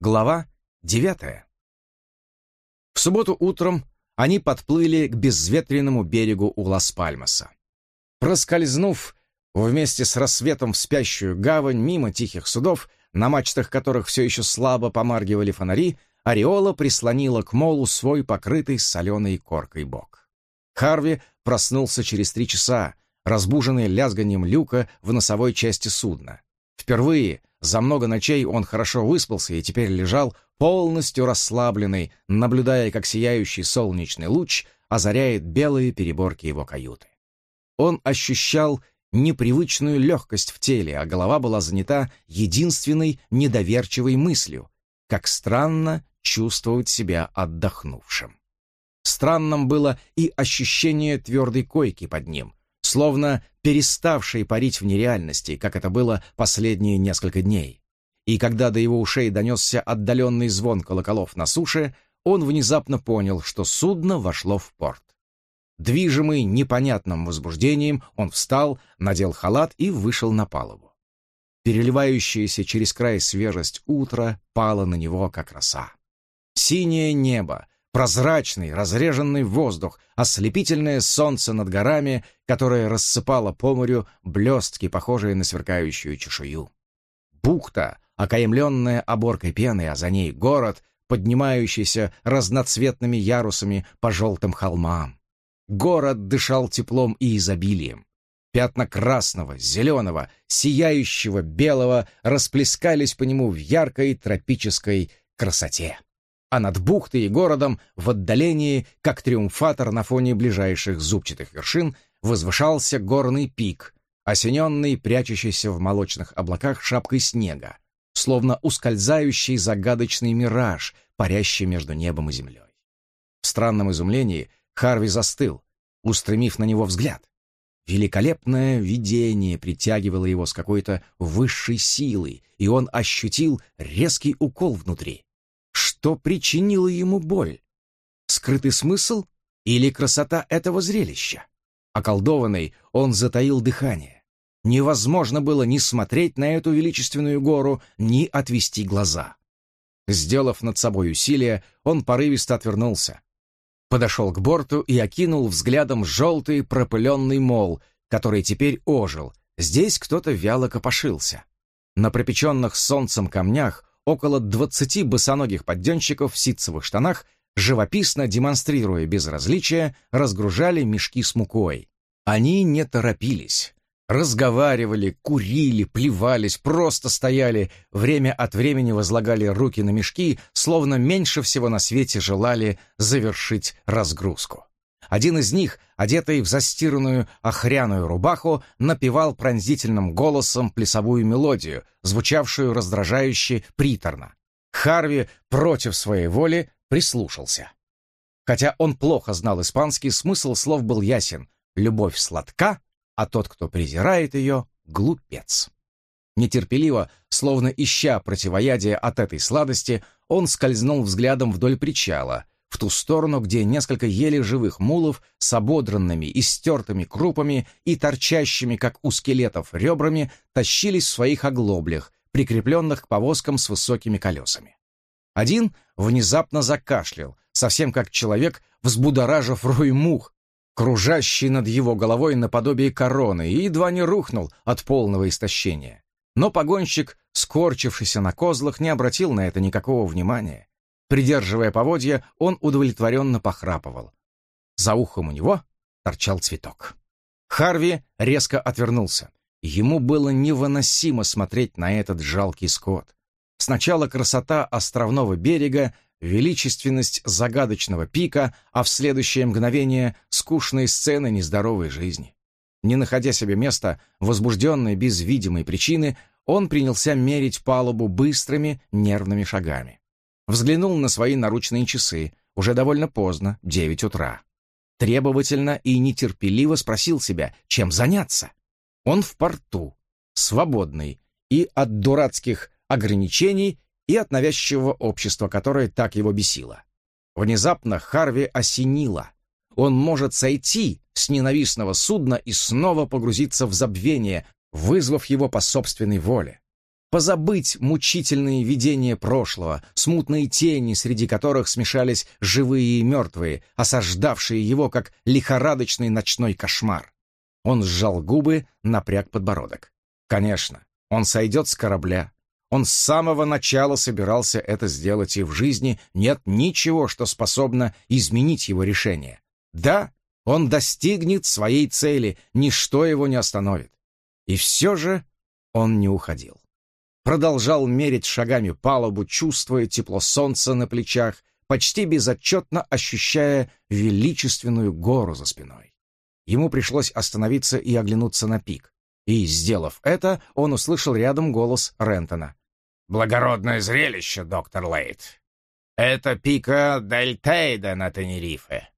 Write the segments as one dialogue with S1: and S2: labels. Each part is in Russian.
S1: Глава девятая. В субботу утром они подплыли к безветренному берегу у Лас-Пальмаса. Проскользнув вместе с рассветом в спящую гавань мимо тихих судов, на мачтах которых все еще слабо помаргивали фонари, Ореола прислонила к молу свой покрытый соленой коркой бок. Харви проснулся через три часа, разбуженный лязганием люка в носовой части судна. Впервые за много ночей он хорошо выспался и теперь лежал полностью расслабленный, наблюдая, как сияющий солнечный луч озаряет белые переборки его каюты. Он ощущал непривычную легкость в теле, а голова была занята единственной недоверчивой мыслью, как странно чувствовать себя отдохнувшим. Странным было и ощущение твердой койки под ним, словно переставший парить в нереальности, как это было последние несколько дней. И когда до его ушей донесся отдаленный звон колоколов на суше, он внезапно понял, что судно вошло в порт. Движимый непонятным возбуждением, он встал, надел халат и вышел на палубу. Переливающаяся через край свежесть утра пала на него, как роса. Синее небо, прозрачный, разреженный воздух, ослепительное солнце над горами, которое рассыпало по морю блестки, похожие на сверкающую чешую. Бухта, окаемленная оборкой пены, а за ней город, поднимающийся разноцветными ярусами по желтым холмам. Город дышал теплом и изобилием. Пятна красного, зеленого, сияющего белого расплескались по нему в яркой тропической красоте а над бухтой и городом в отдалении, как триумфатор на фоне ближайших зубчатых вершин, возвышался горный пик, осененный прячущийся в молочных облаках шапкой снега, словно ускользающий загадочный мираж, парящий между небом и землей. В странном изумлении Харви застыл, устремив на него взгляд. Великолепное видение притягивало его с какой-то высшей силой, и он ощутил резкий укол внутри что причинило ему боль? Скрытый смысл или красота этого зрелища? Околдованный, он затаил дыхание. Невозможно было ни смотреть на эту величественную гору, ни отвести глаза. Сделав над собой усилие, он порывисто отвернулся. Подошел к борту и окинул взглядом желтый пропыленный мол, который теперь ожил. Здесь кто-то вяло копошился. На пропеченных солнцем камнях около двадцати босоногих подденщиков в ситцевых штанах, живописно демонстрируя безразличие, разгружали мешки с мукой. Они не торопились. Разговаривали, курили, плевались, просто стояли, время от времени возлагали руки на мешки, словно меньше всего на свете желали завершить разгрузку. Один из них, одетый в застиранную охряную рубаху, напевал пронзительным голосом плясовую мелодию, звучавшую раздражающе приторно. Харви против своей воли прислушался. Хотя он плохо знал испанский, смысл слов был ясен. «Любовь сладка, а тот, кто презирает ее, глупец». Нетерпеливо, словно ища противоядия от этой сладости, он скользнул взглядом вдоль причала — в ту сторону, где несколько еле живых мулов с ободранными и стертыми крупами и торчащими, как у скелетов, ребрами тащились в своих оглоблях, прикрепленных к повозкам с высокими колесами. Один внезапно закашлял, совсем как человек, взбудоражив рой мух, кружащий над его головой наподобие короны, и едва не рухнул от полного истощения. Но погонщик, скорчившийся на козлах, не обратил на это никакого внимания. Придерживая поводья, он удовлетворенно похрапывал. За ухом у него торчал цветок. Харви резко отвернулся. Ему было невыносимо смотреть на этот жалкий скот. Сначала красота островного берега, величественность загадочного пика, а в следующее мгновение скучные сцены нездоровой жизни. Не находя себе места, возбужденный без видимой причины, он принялся мерить палубу быстрыми нервными шагами. Взглянул на свои наручные часы. Уже довольно поздно, девять утра. Требовательно и нетерпеливо спросил себя, чем заняться. Он в порту, свободный, и от дурацких ограничений, и от навязчивого общества, которое так его бесило. Внезапно Харви осенило. Он может сойти с ненавистного судна и снова погрузиться в забвение, вызвав его по собственной воле. Позабыть мучительные видения прошлого, смутные тени, среди которых смешались живые и мертвые, осаждавшие его, как лихорадочный ночной кошмар. Он сжал губы, напряг подбородок. Конечно, он сойдет с корабля. Он с самого начала собирался это сделать, и в жизни нет ничего, что способно изменить его решение. Да, он достигнет своей цели, ничто его не остановит. И все же он не уходил продолжал мерить шагами палубу, чувствуя тепло солнца на плечах, почти безотчетно ощущая величественную гору за спиной. Ему пришлось остановиться и оглянуться на пик. И, сделав это, он услышал рядом голос Рентона.
S2: «Благородное зрелище, доктор Лейт. Это пика Дель Тейда на Тенерифе.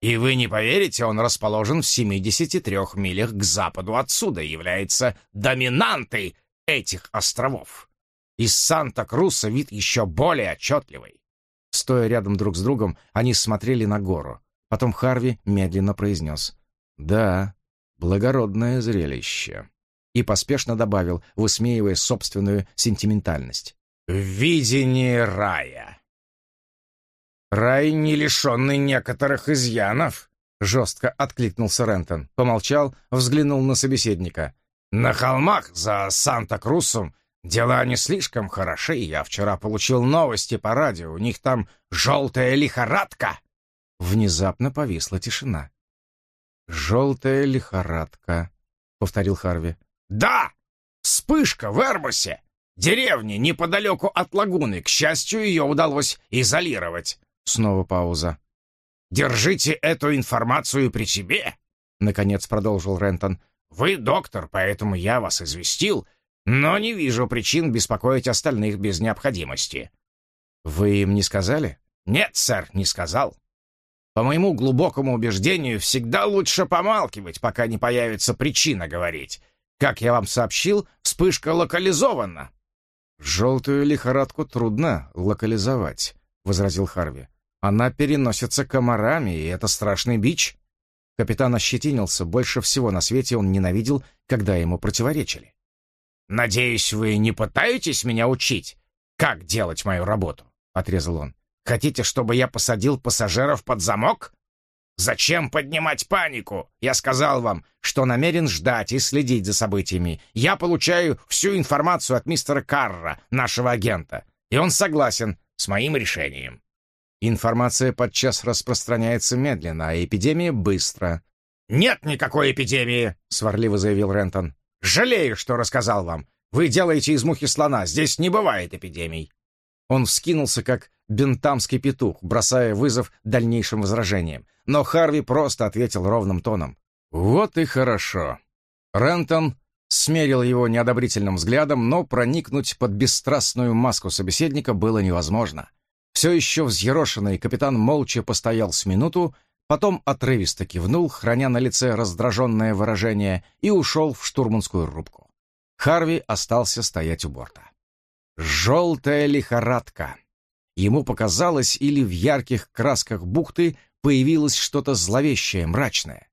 S2: И вы не поверите, он расположен в 73 милях к западу отсюда, является доминантой этих островов. Из Санта-Круса вид еще более отчетливый.
S1: Стоя рядом друг с другом, они смотрели на гору. Потом Харви медленно произнес «Да, благородное зрелище». И поспешно добавил, высмеивая собственную сентиментальность.
S2: «Видение рая». «Рай, не лишенный некоторых изъянов», — жестко откликнулся Рентон. Помолчал, взглянул на собеседника. На холмах за Санта-Крусом дела не слишком хороши. Я вчера получил новости по радио. У них там желтая лихорадка.
S1: Внезапно повисла тишина. «Желтая лихорадка», — повторил Харви.
S2: «Да! Вспышка в Эрбусе! Деревня неподалеку от лагуны. К счастью, ее удалось изолировать».
S1: Снова пауза.
S2: «Держите эту информацию при себе», — наконец продолжил Рентон. Вы доктор, поэтому я вас известил, но не вижу причин беспокоить остальных без необходимости».
S1: «Вы им не сказали?»
S2: «Нет, сэр, не сказал. По моему глубокому убеждению, всегда лучше помалкивать, пока не появится причина говорить. Как я вам сообщил, вспышка локализована».
S1: «Желтую лихорадку трудно локализовать», — возразил Харви. «Она переносится комарами, и это страшный бич». Капитан ощетинился, больше всего на свете он ненавидел, когда ему противоречили.
S2: «Надеюсь, вы не пытаетесь меня учить, как делать мою работу?» — отрезал он. «Хотите, чтобы я посадил пассажиров под замок? Зачем поднимать панику? Я сказал вам, что намерен ждать и следить за событиями. Я получаю всю информацию от мистера Карра, нашего агента, и он согласен с моим решением.
S1: Информация подчас распространяется медленно, а эпидемия быстро.
S2: «Нет никакой эпидемии!» — сварливо заявил Рентон. «Жалею, что рассказал вам. Вы делаете из мухи слона. Здесь не бывает эпидемий».
S1: Он вскинулся, как бентамский петух, бросая вызов дальнейшим возражениям. Но Харви просто ответил ровным тоном. «Вот и хорошо». Рентон смерил его неодобрительным взглядом, но проникнуть под бесстрастную маску собеседника было невозможно. Все еще взъерошенный капитан молча постоял с минуту, потом отрывисто кивнул, храня на лице раздраженное выражение, и ушел в штурманскую рубку. Харви остался стоять у борта. Желтая лихорадка. Ему показалось, или в ярких красках бухты появилось что-то зловещее, мрачное.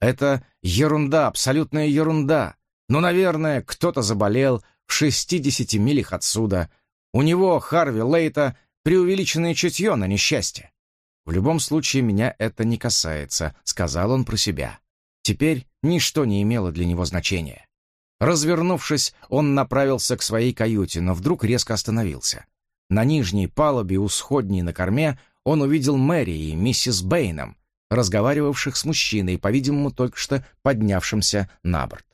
S1: Это ерунда, абсолютная ерунда. Но, наверное, кто-то заболел в 60 милях отсюда. У него, Харви Лейта, преувеличенное чутье на несчастье. В любом случае меня это не касается, сказал он про себя. Теперь ничто не имело для него значения. Развернувшись, он направился к своей каюте, но вдруг резко остановился. На нижней палубе у сходней на корме он увидел Мэри и миссис Бэйном, разговаривавших с мужчиной, по-видимому, только что поднявшимся на борт.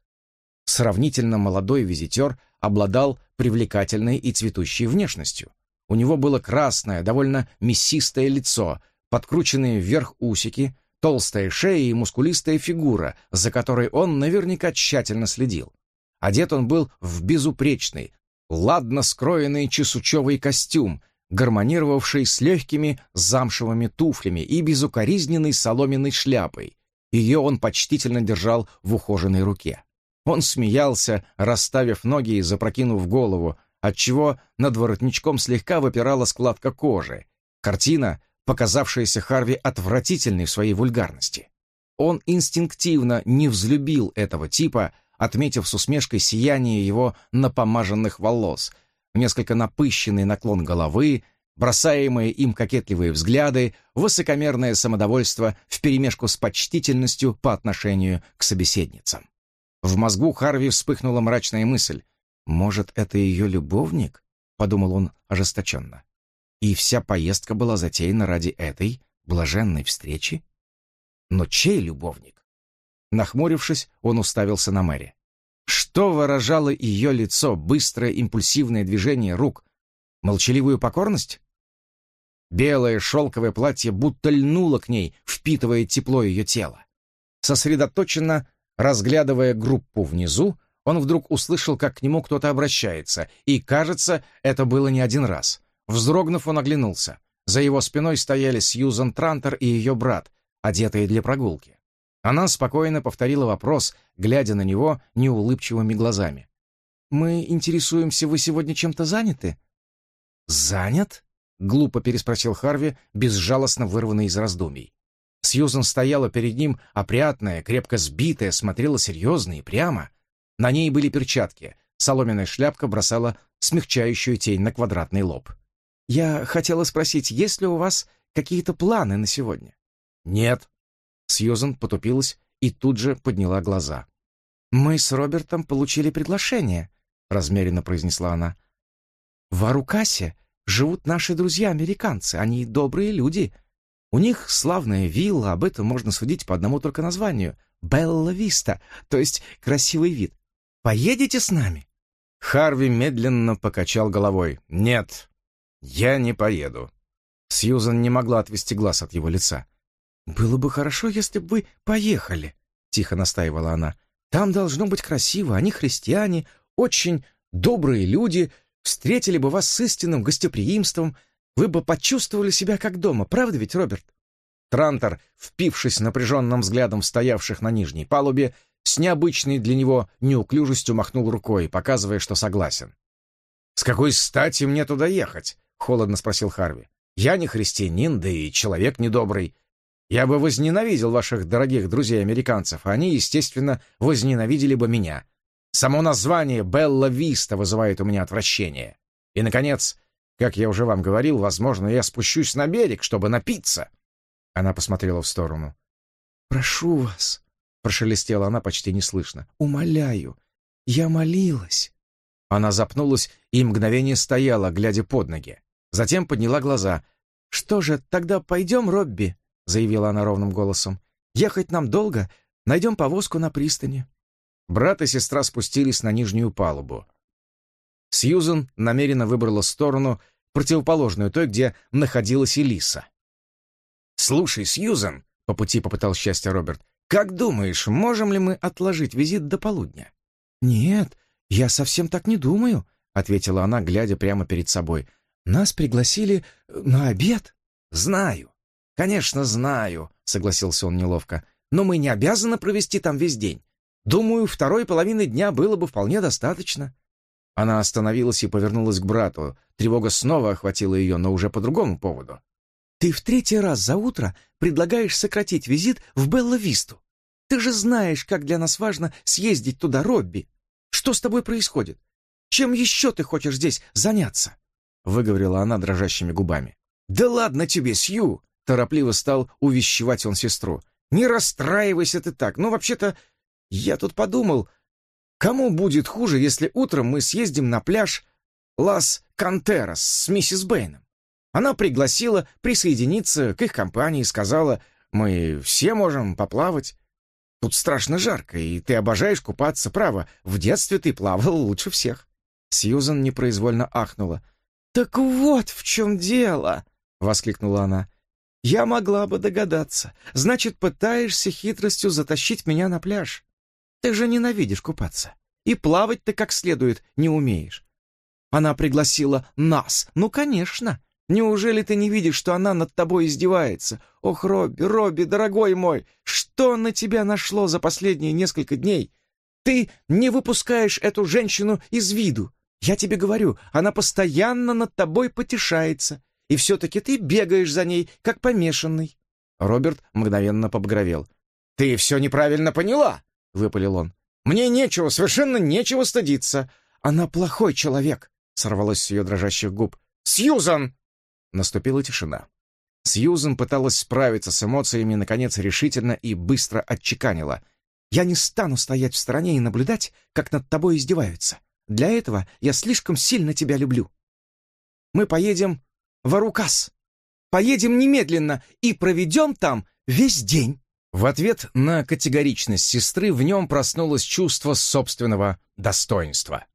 S1: Сравнительно молодой визитер обладал привлекательной и цветущей внешностью. У него было красное, довольно мясистое лицо, подкрученные вверх усики, толстая шея и мускулистая фигура, за которой он наверняка тщательно следил. Одет он был в безупречный, ладно скроенный чесучевый костюм, гармонировавший с легкими замшевыми туфлями и безукоризненной соломенной шляпой. Ее он почтительно держал в ухоженной руке. Он смеялся, расставив ноги и запрокинув голову, отчего над воротничком слегка выпирала складка кожи. Картина, показавшаяся Харви отвратительной в своей вульгарности. Он инстинктивно не взлюбил этого типа, отметив с усмешкой сияние его напомаженных волос, несколько напыщенный наклон головы, бросаемые им кокетливые взгляды, высокомерное самодовольство вперемешку с почтительностью по отношению к собеседницам. В мозгу Харви вспыхнула мрачная мысль. «Может, это ее любовник?» — подумал он ожесточенно. И вся поездка была затеяна ради этой блаженной встречи? Но чей любовник? Нахмурившись, он уставился на Мэри. Что выражало ее лицо, быстрое импульсивное движение рук? Молчаливую покорность? Белое шелковое платье будто льнуло к ней, впитывая тепло ее тела. Сосредоточенно, разглядывая группу внизу, он вдруг услышал, как к нему кто-то обращается, и, кажется, это было не один раз. Вздрогнув, он оглянулся. За его спиной стояли Сьюзан Трантер и ее брат, одетые для прогулки. Она спокойно повторила вопрос, глядя на него неулыбчивыми глазами. «Мы интересуемся, вы сегодня чем-то заняты?» «Занят?» — глупо переспросил Харви, безжалостно вырванный из раздумий. Сьюзан стояла перед ним, опрятная, крепко сбитая, смотрела серьезно и прямо. На ней были перчатки, соломенная шляпка бросала смягчающую тень на квадратный лоб. «Я хотела спросить, есть ли у вас какие-то планы на сегодня?» «Нет». Сьюзан потупилась и тут же подняла глаза. «Мы с Робертом получили приглашение», — размеренно произнесла она. «В Арукасе живут наши друзья-американцы. Они добрые люди. У них славная вилла, об этом можно судить по одному только названию. Белла Виста, то есть красивый вид. Поедете с нами?» Харви медленно покачал головой. «Нет, я не поеду». Сьюзан не могла отвести глаз от его лица. «Было бы хорошо, если бы вы поехали», — тихо настаивала она. «Там должно быть красиво, они христиане, очень добрые люди, встретили бы вас с истинным гостеприимством, вы бы почувствовали себя как дома, правда ведь, Роберт?» Трантор, впившись напряженным взглядом стоявших на нижней палубе, с необычной для него неуклюжестью махнул рукой, показывая, что согласен. «С какой стати мне туда ехать?» — холодно спросил Харви. «Я не христианин, да и человек недобрый. Я бы возненавидел ваших дорогих друзей-американцев, а они, естественно, возненавидели бы меня. Само название «Белла Виста» вызывает у меня отвращение. И, наконец, как я уже вам говорил, возможно, я спущусь на берег, чтобы напиться». Она посмотрела в сторону. «Прошу вас», — прошелестела она почти неслышно, — «умоляю, я молилась». Она запнулась и мгновение стояла, глядя под ноги. Затем подняла глаза. «Что же, тогда пойдем, Робби?» — заявила она ровным голосом. «Ехать нам долго. Найдем повозку на пристани». Брат и сестра спустились на нижнюю палубу. Сьюзен намеренно выбрала сторону, противоположную той, где находилась Элиса. «Слушай, Сьюзен», — по пути попытал счастье Роберт, «как думаешь, можем ли мы отложить визит до полудня?» «Нет, я совсем так не думаю», — ответила она, глядя прямо перед собой. «Нас пригласили на обед». «Знаю. «Конечно, знаю», — согласился он неловко. «Но мы не обязаны провести там весь день. Думаю, второй половины дня было бы вполне достаточно». Она остановилась и повернулась к брату. Тревога снова охватила ее, но уже по другому поводу. «Ты в третий раз за утро предлагаешь сократить визит в Белла-Висту. Ты же знаешь, как для нас важно съездить туда, Робби. Что с тобой происходит? Чем еще ты хочешь здесь заняться?» Выговорила она дрожащими губами. «Да ладно тебе, Сью!» Торопливо стал увещевать он сестру. «Не расстраивайся ты так. Ну, вообще-то, я тут подумал, кому будет хуже, если утром мы съездим на пляж Лас Кантерас с миссис Бэйном? Она пригласила присоединиться к их компании и сказала, мы все можем поплавать. Тут страшно жарко, и ты обожаешь купаться, право. В детстве ты плавал лучше всех». Сьюзан непроизвольно ахнула. «Так вот в чем дело!» — воскликнула она. Я могла бы догадаться. Значит, пытаешься хитростью затащить меня на пляж. Ты же ненавидишь купаться. И плавать ты как следует не умеешь. Она пригласила нас. Ну, конечно. Неужели ты не видишь, что она над тобой издевается? Ох, Робби, Робби, дорогой мой, что на тебя нашло за последние несколько дней? Ты не выпускаешь эту женщину из виду. Я тебе говорю, она постоянно над тобой потешается и все-таки ты бегаешь за ней, как помешанный». Роберт мгновенно побагровел. «Ты все неправильно поняла!» — выпалил он. Мне нечего, совершенно нечего стыдиться. Она плохой человек, сорвалось с ее дрожащих губ. Сьюзан! Наступила тишина. Сьюзан пыталась справиться с эмоциями, наконец решительно и быстро отчеканила. «Я не стану стоять в стороне и наблюдать, как над тобой издеваются. Для этого я слишком сильно тебя люблю. Мы поедем в Арукас. Поедем немедленно и проведем там весь день». В ответ на категоричность сестры в нем проснулось чувство собственного достоинства.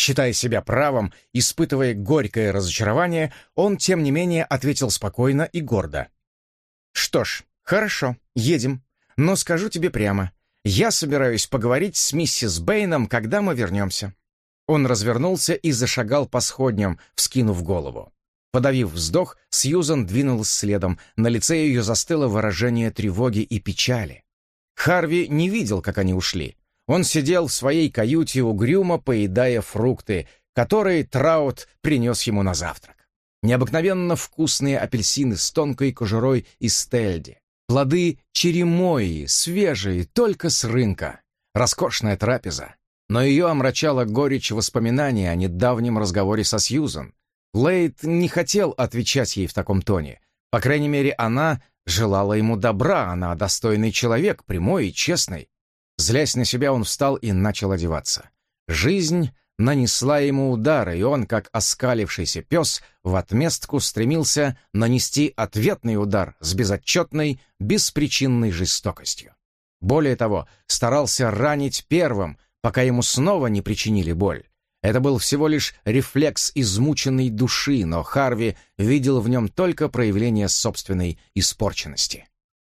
S1: Считая себя правым, испытывая горькое разочарование, он, тем не менее, ответил спокойно и гордо. «Что ж, хорошо, едем. Но скажу тебе прямо, я собираюсь поговорить с миссис Бэйном, когда мы вернемся». Он развернулся и зашагал по сходням, вскинув голову. Подавив вздох, Сьюзан двинулась следом. На лице ее застыло выражение тревоги и печали. Харви не видел, как они ушли. Он сидел в своей каюте угрюмо, поедая фрукты, которые Траут принес ему на завтрак. Необыкновенно вкусные апельсины с тонкой кожурой из стельди. Плоды черемои, свежие, только с рынка. Роскошная трапеза. Но ее омрачала горечь воспоминания о недавнем разговоре со Сьюзан. Лейд не хотел отвечать ей в таком тоне. По крайней мере, она желала ему добра, она достойный человек, прямой и честный. Злясь на себя, он встал и начал одеваться. Жизнь нанесла ему удар, и он, как оскалившийся пес, в отместку стремился нанести ответный удар с безотчетной, беспричинной жестокостью. Более того, старался ранить первым, пока ему снова не причинили боль. Это был всего лишь рефлекс измученной души, но Харви видел в нем только проявление собственной испорченности.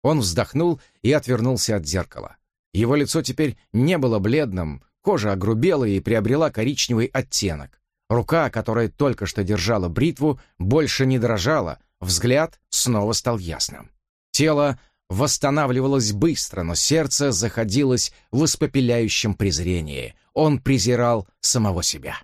S1: Он вздохнул и отвернулся от зеркала. Его лицо теперь не было бледным, кожа огрубела и приобрела коричневый оттенок. Рука, которая только что держала бритву, больше не дрожала, взгляд снова стал ясным. Тело восстанавливалось быстро, но сердце заходилось в испопеляющем презрении. Он презирал самого себя.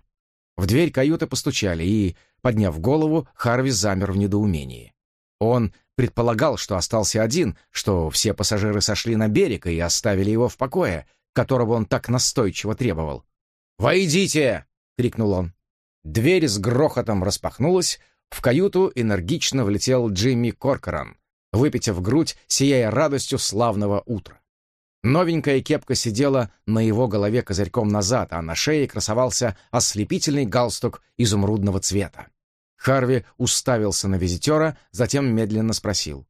S1: В дверь каюты постучали, и, подняв голову, Харви замер в недоумении. Он предполагал, что остался один, что все пассажиры сошли на берег и оставили его в покое, которого он так настойчиво требовал. «Войдите!» — крикнул он. Дверь с грохотом распахнулась, в каюту энергично влетел Джимми Коркоран, выпитив грудь, сияя радостью славного утра. Новенькая кепка сидела на его голове козырьком назад, а на шее красовался ослепительный галстук изумрудного цвета. Харви уставился на визитера, затем медленно спросил.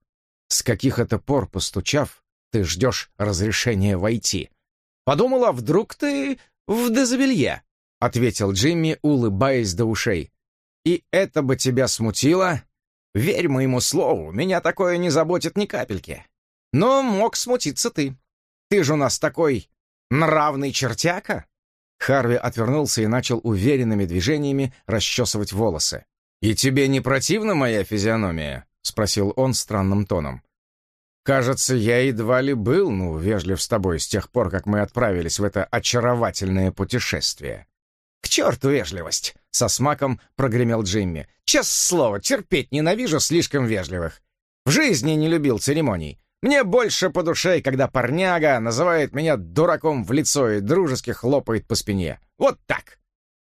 S1: «С каких это пор, постучав, ты ждешь разрешения войти?» «Подумала, вдруг ты в дезобелье?» — ответил Джимми, улыбаясь до ушей. «И это бы тебя смутило?» Верь моему слову, меня такое не заботит ни капельки. Но мог смутиться ты. Ты же у нас такой нравный чертяка. Харви отвернулся и начал уверенными движениями расчесывать волосы. «И тебе не противна моя физиономия?» — спросил он странным тоном. «Кажется, я едва ли был, ну, вежлив с тобой с тех пор, как мы отправились в это очаровательное путешествие». «К черту вежливость!» — со смаком прогремел Джимми. «Честное слово, терпеть ненавижу слишком вежливых. В жизни не любил церемоний. Мне больше по душе, когда парняга называет меня дураком в лицо и дружески хлопает по спине. Вот так!»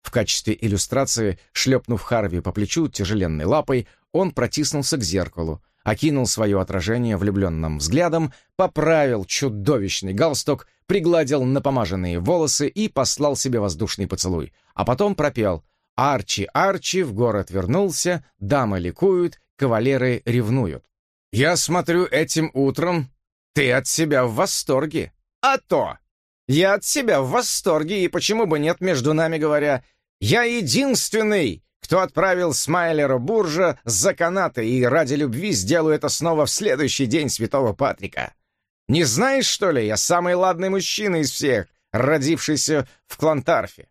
S1: В качестве иллюстрации, шлепнув Харви по плечу тяжеленной лапой, он протиснулся к зеркалу, окинул свое отражение влюбленным взглядом, поправил чудовищный галстук, пригладил напомаженные волосы и послал себе воздушный поцелуй, а потом пропел «Арчи, Арчи, в город вернулся, дамы ликуют, кавалеры ревнуют». «Я смотрю, этим утром ты от себя в восторге». «А то! Я от себя в восторге, и почему бы нет, между нами говоря, я единственный, кто отправил Смайлера Буржа за канаты и ради любви сделаю это снова в следующий день Святого Патрика. Не знаешь, что ли, я самый ладный мужчина из всех, родившийся в Клантарфе.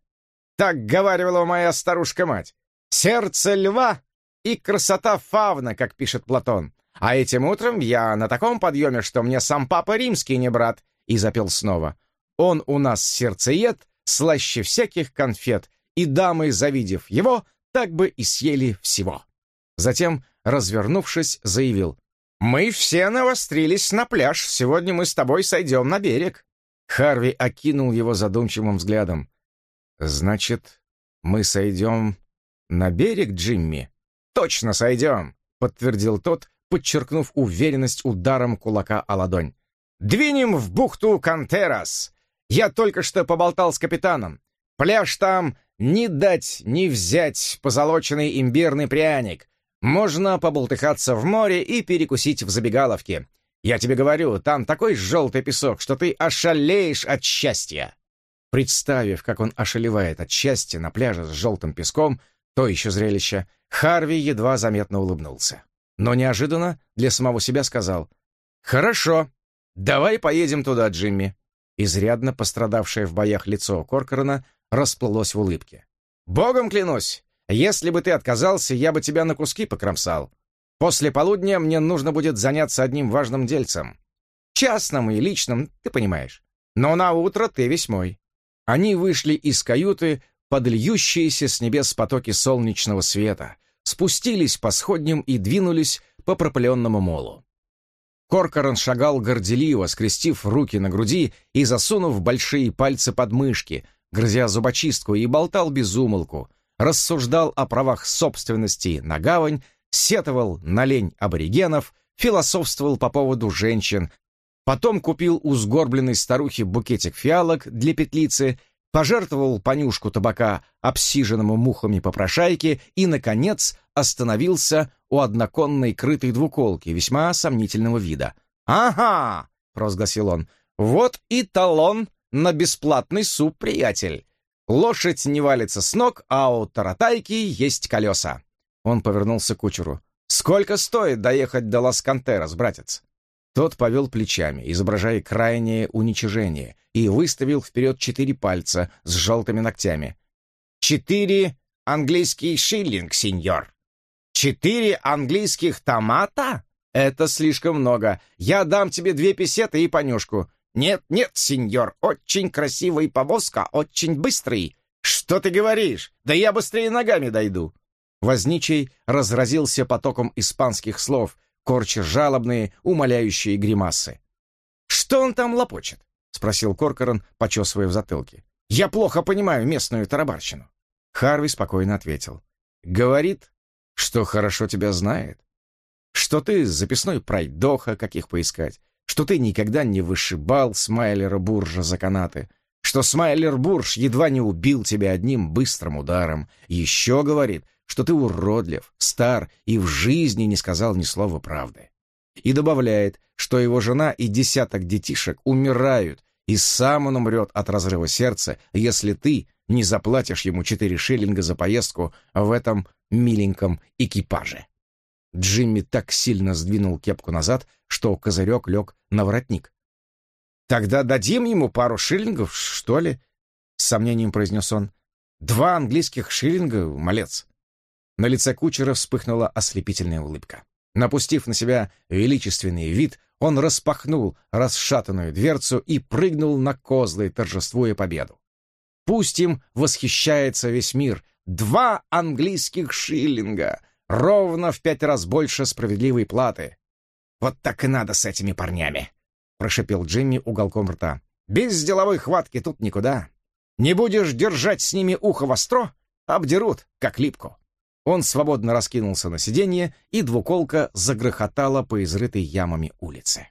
S1: Так говаривала моя старушка-мать. Сердце льва и красота фавна, как пишет Платон. А этим утром я на таком подъеме, что мне сам папа римский не брат, и запел снова. Он у нас сердцеед, слаще всяких конфет, и дамы, завидев его, так бы и съели всего. Затем, развернувшись, заявил, «Мы все навострились на пляж, сегодня мы с тобой сойдем на берег». Харви окинул его задумчивым взглядом. «Значит, мы сойдем на берег, Джимми?» «Точно сойдем!» — подтвердил тот, подчеркнув уверенность ударом кулака о ладонь. «Двинем в бухту Кантерас! Я только что поболтал с капитаном. Пляж там ни дать, ни взять позолоченный имбирный пряник. Можно поболтыхаться в море и перекусить в забегаловке. Я тебе говорю, там такой желтый песок, что ты ошалеешь от счастья!» Представив, как он ошалевает от счастья на пляже с желтым песком, то еще зрелище, Харви едва заметно улыбнулся. Но неожиданно для самого себя сказал «Хорошо, давай поедем туда, Джимми». Изрядно пострадавшее в боях лицо Коркорона расплылось в улыбке. «Богом клянусь, если бы ты отказался, я бы тебя на куски покромсал. После полудня мне нужно будет заняться одним важным дельцем. Частным и личным, ты понимаешь. Но на утро ты весь мой». Они вышли из каюты под льющиеся с небес потоки солнечного света, спустились по сходням и двинулись по пропыленному молу. Коркоран шагал горделиво, скрестив руки на груди и засунув большие пальцы под мышки, грызя зубочистку и болтал без умолку, рассуждал о правах собственности на гавань сетовал на лень аборигенов, философствовал по поводу женщин, потом купил у сгорбленной старухи букетик фиалок для петлицы, пожертвовал понюшку табака обсиженному мухами попрошайке и, наконец, остановился у одноконной крытой двуколки весьма сомнительного вида. «Ага!» — провозгласил он. «Вот и талон на бесплатный суп, приятель! Лошадь не валится с ног, а у таратайки есть колеса. Он повернулся к кучеру. «Сколько стоит доехать до Лас-Кантерос, братец?» Тот повел плечами, изображая крайнее уничижение, и выставил вперед четыре пальца с желтыми ногтями. «Четыре английский шиллинг, сеньор!» «Четыре английских томата? Это слишком много. Я дам тебе две песеты и понюшку». «Нет, нет, сеньор, очень красивый повозка, очень быстрый». «Что ты говоришь? Да я быстрее ногами дойду». Возничий разразился потоком испанских слов, корча жалобные, умоляющие гримасы. «Что он там лопочет?» — спросил Коркоран, почесывая в затылке. «Я плохо понимаю местную тарабарщину». Харви спокойно ответил. «Говорит, что хорошо тебя знает, что ты записной пройдоха, каких поискать, что ты никогда не вышибал Смайлера Буржа за канаты, что Смайлер Бурж едва не убил тебя одним быстрым ударом. Еще, говорит, что ты уродлив, стар и в жизни не сказал ни слова правды. И добавляет, что его жена и десяток детишек умирают, и сам он умрет от разрыва сердца, если ты не заплатишь ему четыре шиллинга за поездку в этом миленьком экипаже. Джимми так сильно сдвинул кепку назад, что козырек лег на воротник. «Тогда дадим ему пару шиллингов, что ли?» — с сомнением произнес он. «Два английских шиллинга, малец. На лице кучера вспыхнула ослепительная улыбка. Напустив на себя величественный вид, он распахнул расшатанную дверцу и прыгнул на козлы, торжествуя победу. Пусть им восхищается весь мир. Два английских шиллинга! Ровно в пять раз больше справедливой платы. «Вот так и надо с этими парнями!» — прошепел Джимми уголком рта. «Без деловой хватки тут никуда. Не будешь держать с ними ухо востро, обдерут, как липку». Он свободно раскинулся на сиденье, и двуколка загрохотала по изрытой ямами улице.